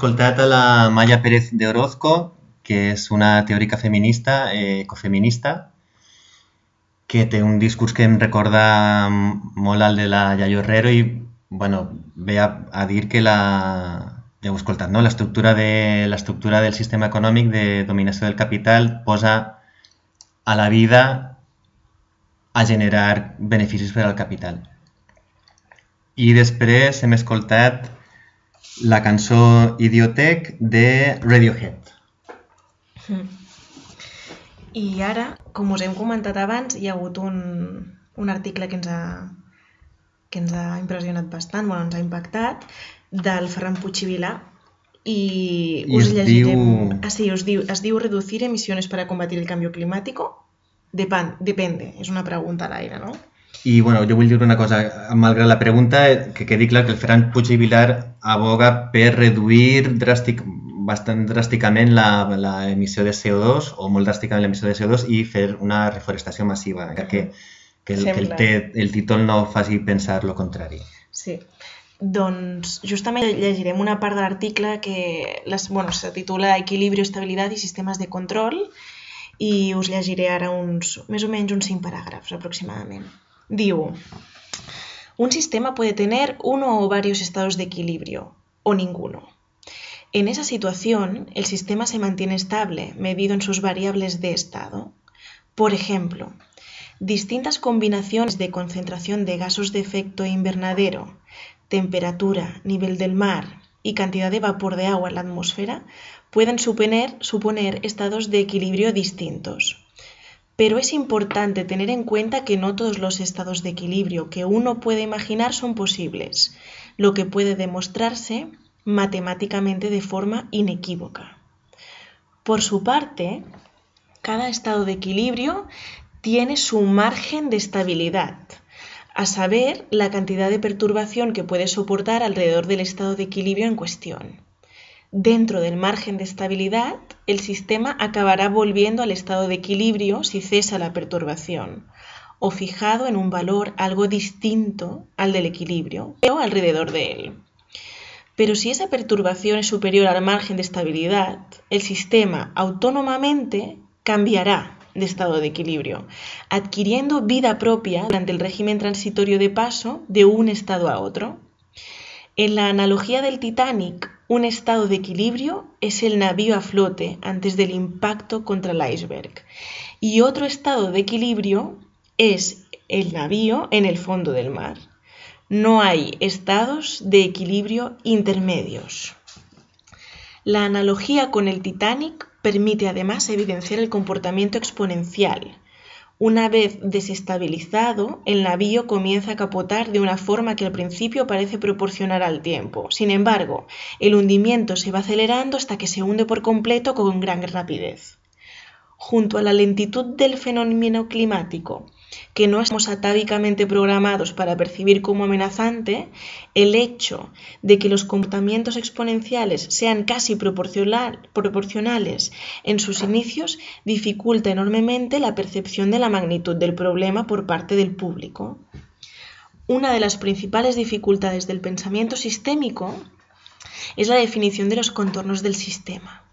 Bé, hem escoltat a la Maya Pérez de Orozco, que és una teòrica feminista, eh, ecofeminista, que té un discurs que em recorda molt al de la Yayo Herrero i bueno, ve a, a dir que la, ja ho he escoltat, no? l'estructura de, del sistema econòmic de dominació del capital posa a la vida a generar beneficis per al capital. I després hem escoltat la cançó Idiotec de Radiohead. I ara, com us hem comentat abans, hi ha hagut un, un article que ens ha, que ens ha impressionat bastant, bueno, ens ha impactat, del Ferran Puig i Vilà, i, us llegirem... diu- Ah, sí, us diu, es diu reducir emisiones para combatir el cambio climático? Depan, depende, és una pregunta a l'aire, no? I bueno, jo vull dir una cosa, malgrat la pregunta, que quedi clar que el Ferran Puig i Vilar aboga per reduir dràstic, bastant dràsticament la, la emissió de CO2 o molt dràsticament l'emissió de CO2 i fer una reforestació massiva, encara que, que, el, que el, te, el títol no faci pensar lo contrari. Sí. Doncs justament llegirem una part de l'article que les, bueno, se titula Equilibrio, estabilitat i sistemes de control i us llegiré ara uns, més o menys uns cinc paràgrafs aproximadament. Diu, un sistema puede tener uno o varios estados de equilibrio, o ninguno. En esa situación, el sistema se mantiene estable, medido en sus variables de estado. Por ejemplo, distintas combinaciones de concentración de gases de efecto invernadero, temperatura, nivel del mar y cantidad de vapor de agua en la atmósfera pueden suponer, suponer estados de equilibrio distintos. Pero es importante tener en cuenta que no todos los estados de equilibrio que uno puede imaginar son posibles, lo que puede demostrarse matemáticamente de forma inequívoca. Por su parte, cada estado de equilibrio tiene su margen de estabilidad, a saber, la cantidad de perturbación que puede soportar alrededor del estado de equilibrio en cuestión. Dentro del margen de estabilidad, el sistema acabará volviendo al estado de equilibrio si cesa la perturbación, o fijado en un valor algo distinto al del equilibrio, o alrededor de él. Pero si esa perturbación es superior al margen de estabilidad, el sistema autónomamente cambiará de estado de equilibrio, adquiriendo vida propia durante el régimen transitorio de paso de un estado a otro. En la analogía del Titanic, un estado de equilibrio es el navío a flote antes del impacto contra el iceberg y otro estado de equilibrio es el navío en el fondo del mar. No hay estados de equilibrio intermedios. La analogía con el Titanic permite además evidenciar el comportamiento exponencial. Una vez desestabilizado, el navío comienza a capotar de una forma que al principio parece proporcionar al tiempo. Sin embargo, el hundimiento se va acelerando hasta que se hunde por completo con gran rapidez. Junto a la lentitud del fenómeno climático, que no estamos atávicamente programados para percibir como amenazante, el hecho de que los comportamientos exponenciales sean casi proporcional- proporcionales en sus inicios dificulta enormemente la percepción de la magnitud del problema por parte del público. Una de las principales dificultades del pensamiento sistémico es la definición de los contornos del sistema.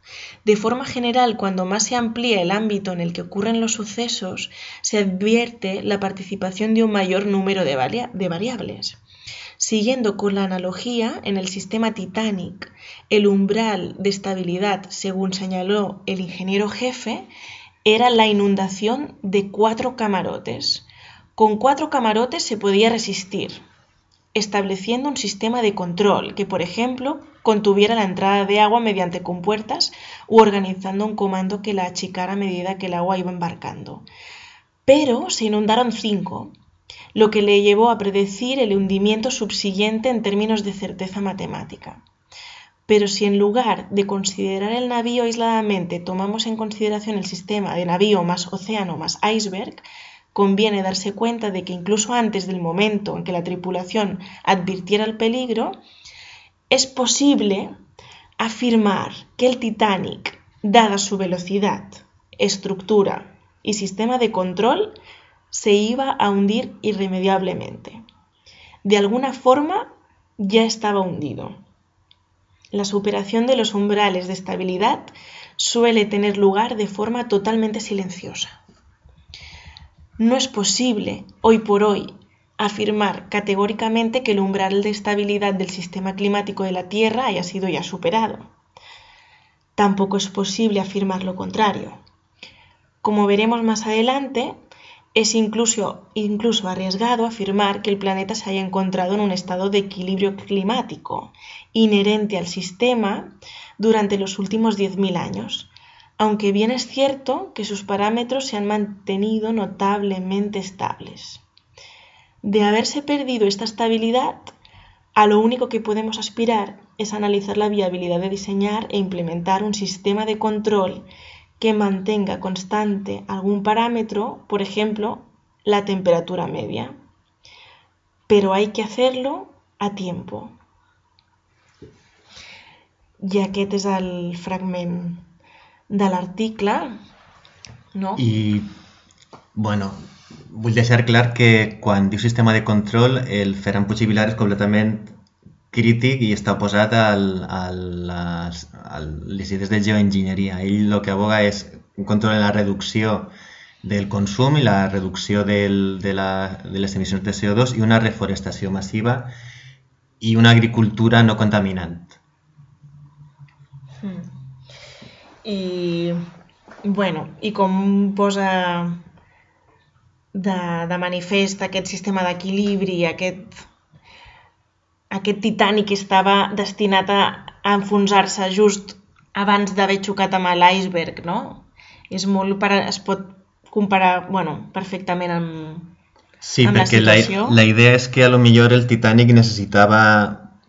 De forma general, cuando más se amplía el ámbito en el que ocurren los sucesos, se advierte la participación de un mayor número de, varia- de variables. Siguiendo con la analogía, en el sistema Titanic, el umbral de estabilidad, según señaló el ingeniero jefe, era la inundación de cuatro camarotes. Con cuatro camarotes se podía resistir, estableciendo un sistema de control que, por ejemplo, contuviera la entrada de agua mediante compuertas u organizando un comando que la achicara a medida que el agua iba embarcando. Pero se inundaron cinco, lo que le llevó a predecir el hundimiento subsiguiente en términos de certeza matemática. Pero si en lugar de considerar el navío aisladamente tomamos en consideración el sistema de navío más océano más iceberg, conviene darse cuenta de que incluso antes del momento en que la tripulación advirtiera el peligro, es posible afirmar que el Titanic, dada su velocidad, estructura y sistema de control, se iba a hundir irremediablemente. De alguna forma ya estaba hundido. la superación de los umbrales de estabilidad suele tener lugar de forma totalmente silenciosa. No es posible, hoy por hoy, afirmar categóricamente que el umbral de estabilidad del sistema climático de la Tierra haya sido ya superado. Tampoco es posible afirmar lo contrario. Como veremos más adelante, es incluso, arriesgado afirmar que el planeta se haya encontrado en un estado de equilibrio climático inherente al sistema durante los últimos 10.000 años, aunque bien es cierto que sus parámetros se han mantenido notablemente estables. De haberse perdido esta estabilidad, a lo único que podemos aspirar es analizar la viabilidad de diseñar e implementar un sistema de control que mantenga constante algún parámetro, por ejemplo, la temperatura media. Pero hay que hacerlo a tiempo. I aquest és el fragment de l'article, no? I, bueno, vull deixar clar que quan diu sistema de control, el Ferran Puig i Vilar és completament crític i està oposat al, a les idees de geoenginyeria. Ell el que aboga és un control en la reducció del consum i la reducció del, de, la, de les emissions de CO2 i una reforestació massiva i una agricultura no contaminant. I, bueno, i com posa de, de manifest aquest sistema d'equilibri, aquest, aquest Titanic que estava destinat a, a enfonsar-se just abans d'haver xocat amb l'iceberg, no? És molt per, es pot comparar, bueno, perfectament amb, Sí, amb la perquè la, situació. la idea és que a lo millor el Titanic necessitava,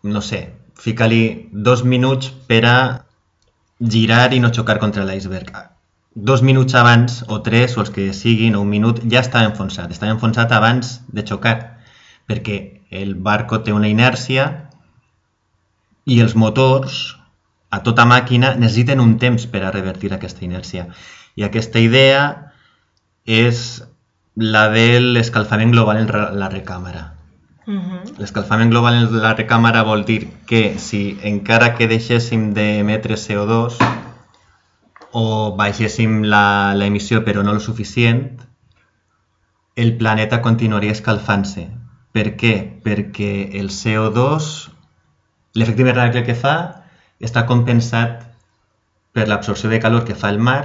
no sé, ficar-li dos minuts per a girar i no xocar contra l'iceberg. Dos minuts abans, o tres, o els que siguin, o un minut, ja estava enfonsat. Estava enfonsat abans de xocar, perquè el barco té una inèrcia i els motors, a tota màquina, necessiten un temps per a revertir aquesta inèrcia. I aquesta idea és la de l'escalfament global en la recàmera. Uh -huh. L'escalfament global en la recàmera vol dir que si encara que deixéssim d'emetre CO2 o baixéssim la, la emissió però no el suficient, el planeta continuaria escalfant-se. Per què? Perquè el CO2, l'efecte hivernacle que fa, està compensat per l'absorció de calor que fa el mar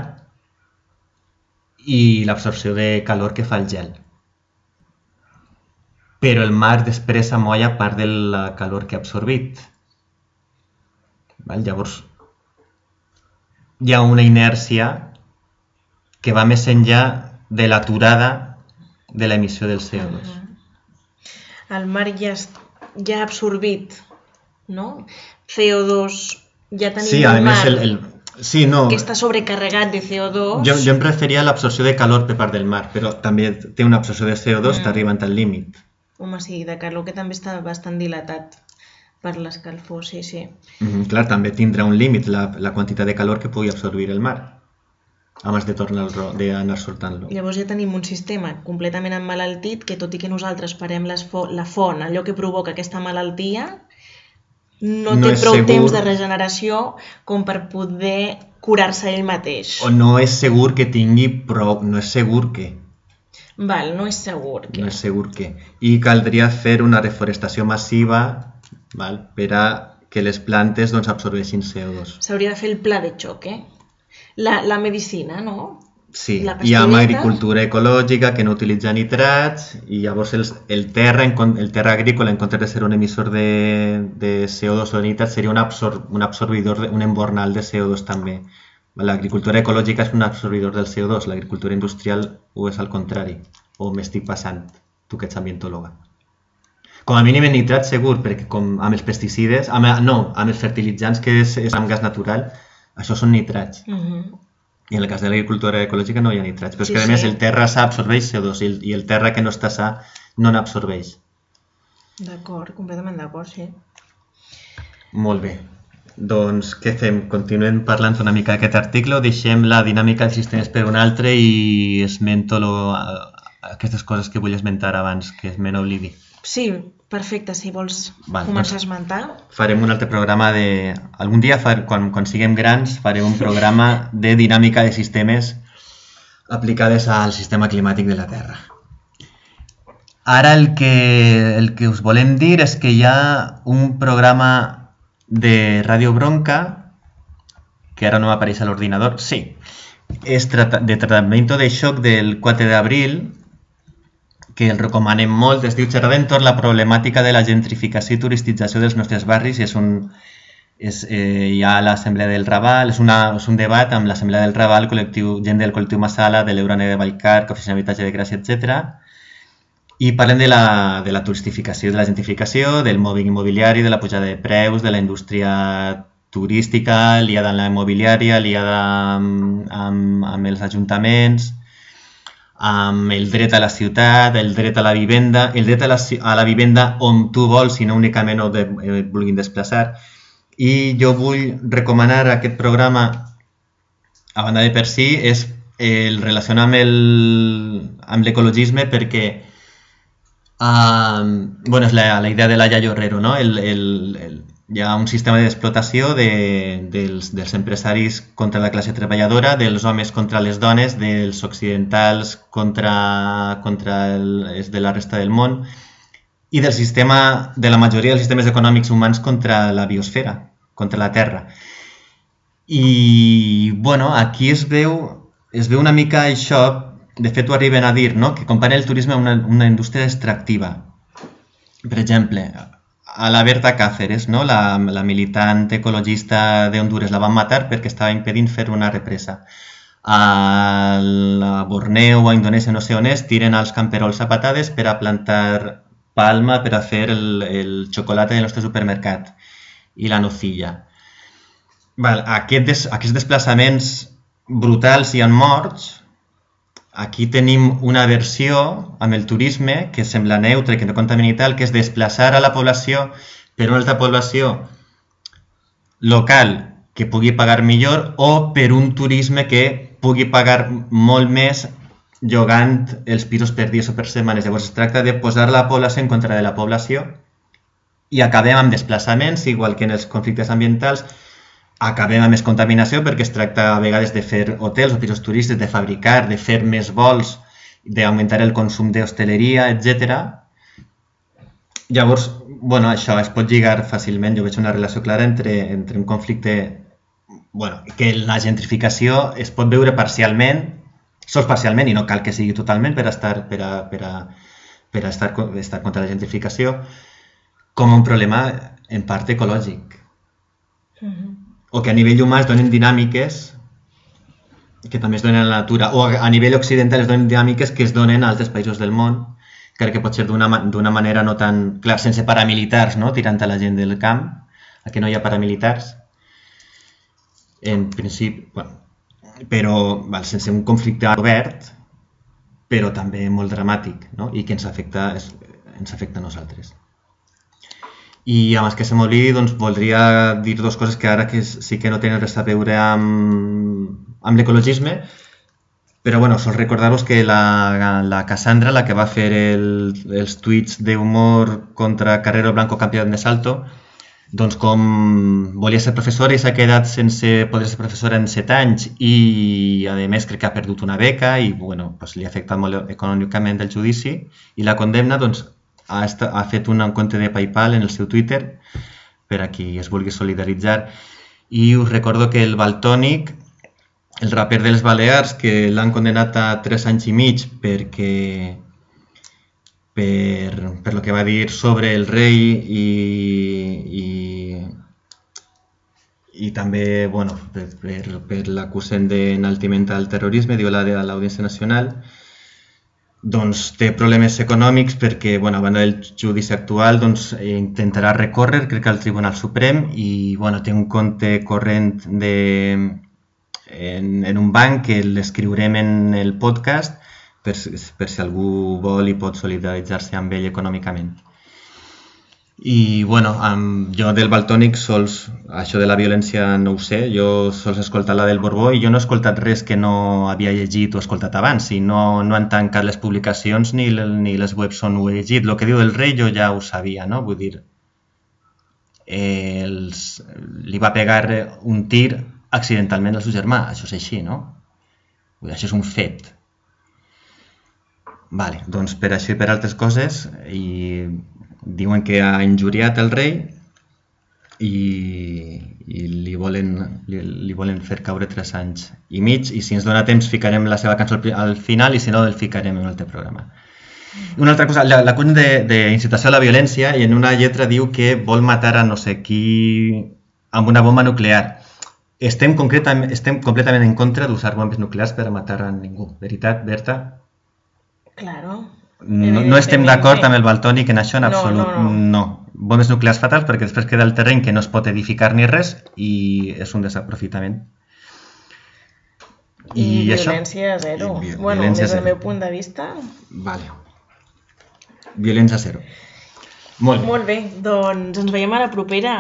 i l'absorció de calor que fa el gel però el mar després amolla part de la calor que ha absorbit. Val? Llavors, hi ha una inèrcia que va més enllà de l'aturada de l'emissió del CO2. El mar ja, ja ha absorbit, no? CO2, ja tenim Sí, un mar el, el, sí, no, que està sobrecarregat de CO2. jo, jo em referia a l'absorció de calor per part del mar, però també té una absorció de CO2, Mm. està arribant al límit. Home, sí, de calor que també està bastant dilatat per l'escalfor, sí, sí. Mhm, clar, també tindrà un límit la, la quantitat de calor que pugui absorbir el mar abans de tornar d'anar soltant-lo. Llavors ja tenim un sistema completament emmalaltit que tot i que nosaltres parem les fo la font, allò que provoca aquesta malaltia, no, No té prou segur. temps de regeneració com per poder curar-se ell mateix. O no és segur que tingui prou, no és segur que, Val, no és segur. Que... no és segur que. I caldria fer una reforestació massiva val, per a que les plantes doncs, absorbeixin CO2. S'hauria de fer el pla de xoc, eh? La, la medicina, no? Sí, La hi ha pastilleta. agricultura ecològica que no utilitza nitrats i llavors els, el, terra, el terra agrícola en comptes de ser un emissor de, de CO2 o de nitrats seria un, absor un absorbidor, un embornal de CO2 també. L'agricultura ecològica és un absorbidor del CO2, l'agricultura industrial ho és al contrari, o m'estic passant, tu que ets ambientòloga. Com a mínim en nitrats segur, perquè com amb els pesticides, amb, no, amb els fertilitzants que és, és amb gas natural, això són nitrats. Uh -huh. I en el cas de l'agricultura ecològica no hi ha nitrats, però Sí, és que a sí. més el terra sa absorbeix CO2 i el, i el terra que no està sa no n'absorbeix. D'acord, completament d'acord, sí. Molt bé. Doncs què fem? Continuem parlant una mica d'aquest article o deixem la dinàmica dels sistemes per un altre i esmento lo, aquestes coses que vull esmentar abans, que me n'oblidi. Sí, perfecte, si vols Val, començar doncs- a esmentar. Farem un altre programa de... Algun dia, far... quan, quan siguem grans, farem un programa de dinàmica de sistemes aplicades al sistema climàtic de la Terra. Ara el que, el que us volem dir és que hi ha un programa de Ràdio Bronca, que ara no m'apareix a l'ordinador, sí, és de tratamiento de shock del 4 d'abril, que el recomanem molt, es diu entorn la problemàtica de la gentrificació i turisticització dels nostres barris és un, és, eh, hi ha l'Assemblea del Raval, és, una, és un debat amb l'Assemblea del Raval, col·lectiu, gent del col·lectiu Massala, de l'Eurane de Vallcar, Oficina d'Habitatge de Gràcia, etc. I parlem de la, de la turistificació, de la gentrificació, del mòbil immobiliari, de la pujada de preus, de la indústria turística, liada amb la immobiliària, liada amb, amb, amb els ajuntaments, amb el dret a la ciutat, el dret a la vivenda, el dret a la, a la vivenda on tu vols i no únicament on eh, et vulguin desplaçar. I jo vull recomanar aquest programa, a banda de per si, és el relacionar amb el- amb l'ecologisme perquè um, bueno, és la, la idea de la Yayo Herrero, no? El, el, el, hi ha un sistema d'explotació de, dels, dels empresaris contra la classe treballadora, dels homes contra les dones, dels occidentals contra, contra el, els de la resta del món i del sistema, de la majoria dels sistemes econòmics humans contra la biosfera, contra la Terra. I, bueno, aquí es veu, es veu una mica això, de fet ho arriben a dir, no? que comparen el turisme a una, una indústria extractiva. Per exemple, a la Berta Cáceres, no? la, la militant ecologista de Honduras, la van matar perquè estava impedint fer una represa. A la Borneo a Indonèsia, no sé on és, tiren als camperols a patades per a plantar palma per a fer el, el xocolata del nostre supermercat i la nocilla. Val, aquest des, aquests desplaçaments brutals i han morts, aquí tenim una versió amb el turisme que sembla neutre, que no contamina i tal, que és desplaçar a la població per una altra població local que pugui pagar millor o per un turisme que pugui pagar molt més llogant els pisos per dies o per setmanes. Llavors es tracta de posar la població en contra de la població i acabem amb desplaçaments, igual que en els conflictes ambientals, acabem amb més contaminació perquè es tracta a vegades de fer hotels o pisos turístics, de fabricar, de fer més vols, d'augmentar el consum d'hostaleria, etc. Llavors, bueno, això es pot lligar fàcilment, jo veig una relació clara entre, entre un conflicte, bueno, que la gentrificació es pot veure parcialment, sols parcialment, i no cal que sigui totalment per a estar, per a, per a, per a estar, estar contra la gentrificació, com un problema en part ecològic o que a nivell humà es donen dinàmiques que també es donen a la natura, o a nivell occidental es donen dinàmiques que es donen a altres països del món, crec que pot ser d'una ma- d'una manera no tan... Clar, sense paramilitars, no?, tirant a la gent del camp, a que no hi ha paramilitars, en principi, bueno, però val, sense un conflicte obert, però també molt dramàtic, no?, i que ens afecta, ens afecta a nosaltres. I abans que se m'oblidi, doncs voldria dir dues coses que ara que sí que no tenen res a veure amb, amb l'ecologisme, però bueno, sols recordar-vos que la, la Cassandra, la que va fer el, els tuits d'humor contra Carrero Blanco campió de salto, doncs com volia ser professora i s'ha quedat sense poder ser professora en 7 anys i a més crec que ha perdut una beca i bueno, doncs li ha afectat molt econòmicament el judici i la condemna doncs ha, esta, ha fet un compte de Paypal en el seu Twitter per a qui es vulgui solidaritzar. I us recordo que el Baltònic el raper dels Balears que l'han condenat a 3 anys i mig perquè per, per lo que va dir sobre el rei i, i, i també bueno, per, per, per l'acusen d'enaltiment al terrorisme, diu l'Audiència Nacional, doncs té problemes econòmics perquè, bueno, a banda del judici actual, doncs, intentarà recórrer, crec que al Tribunal Suprem, i bueno, té un compte corrent de, en, en un banc que l'escriurem en el podcast per, per si algú vol i pot solidaritzar-se amb ell econòmicament. I, bueno, amb, jo del Baltònic sols, això de la violència no ho sé, jo sols he escoltat la del Borbó i jo no he escoltat res que no havia llegit o escoltat abans i no, no han tancat les publicacions ni, ni les webs on ho he llegit. El que diu el rei jo ja ho sabia, no? Vull dir, eh, els, li va pegar un tir accidentalment al seu germà, això és així, no? Vull dir, això és un fet. Vale, doncs per això i per altres coses i diuen que ha injuriat el rei i, i li, volen, li, li volen fer caure tres anys i mig i si ens dona temps ficarem la seva cançó al final i si no el ficarem en un altre programa. Una altra cosa, la, la d'incitació a la violència i en una lletra diu que vol matar a no sé qui amb una bomba nuclear. Estem, concretament, estem completament en contra d'usar bombes nuclears per a matar a ningú. Veritat, Berta? Claro. No, no estem d'acord amb el Baltònic en això en No, absolut. no, no. Bombes nuclears fatals perquè després queda el terreny que no es pot edificar ni res i és un desaprofitament. I, I això? violència zero. I vi- bueno, violència des del zero. meu punt de vista... Vale. Violència zero. Molt bé. Molt bé, doncs ens veiem a la propera.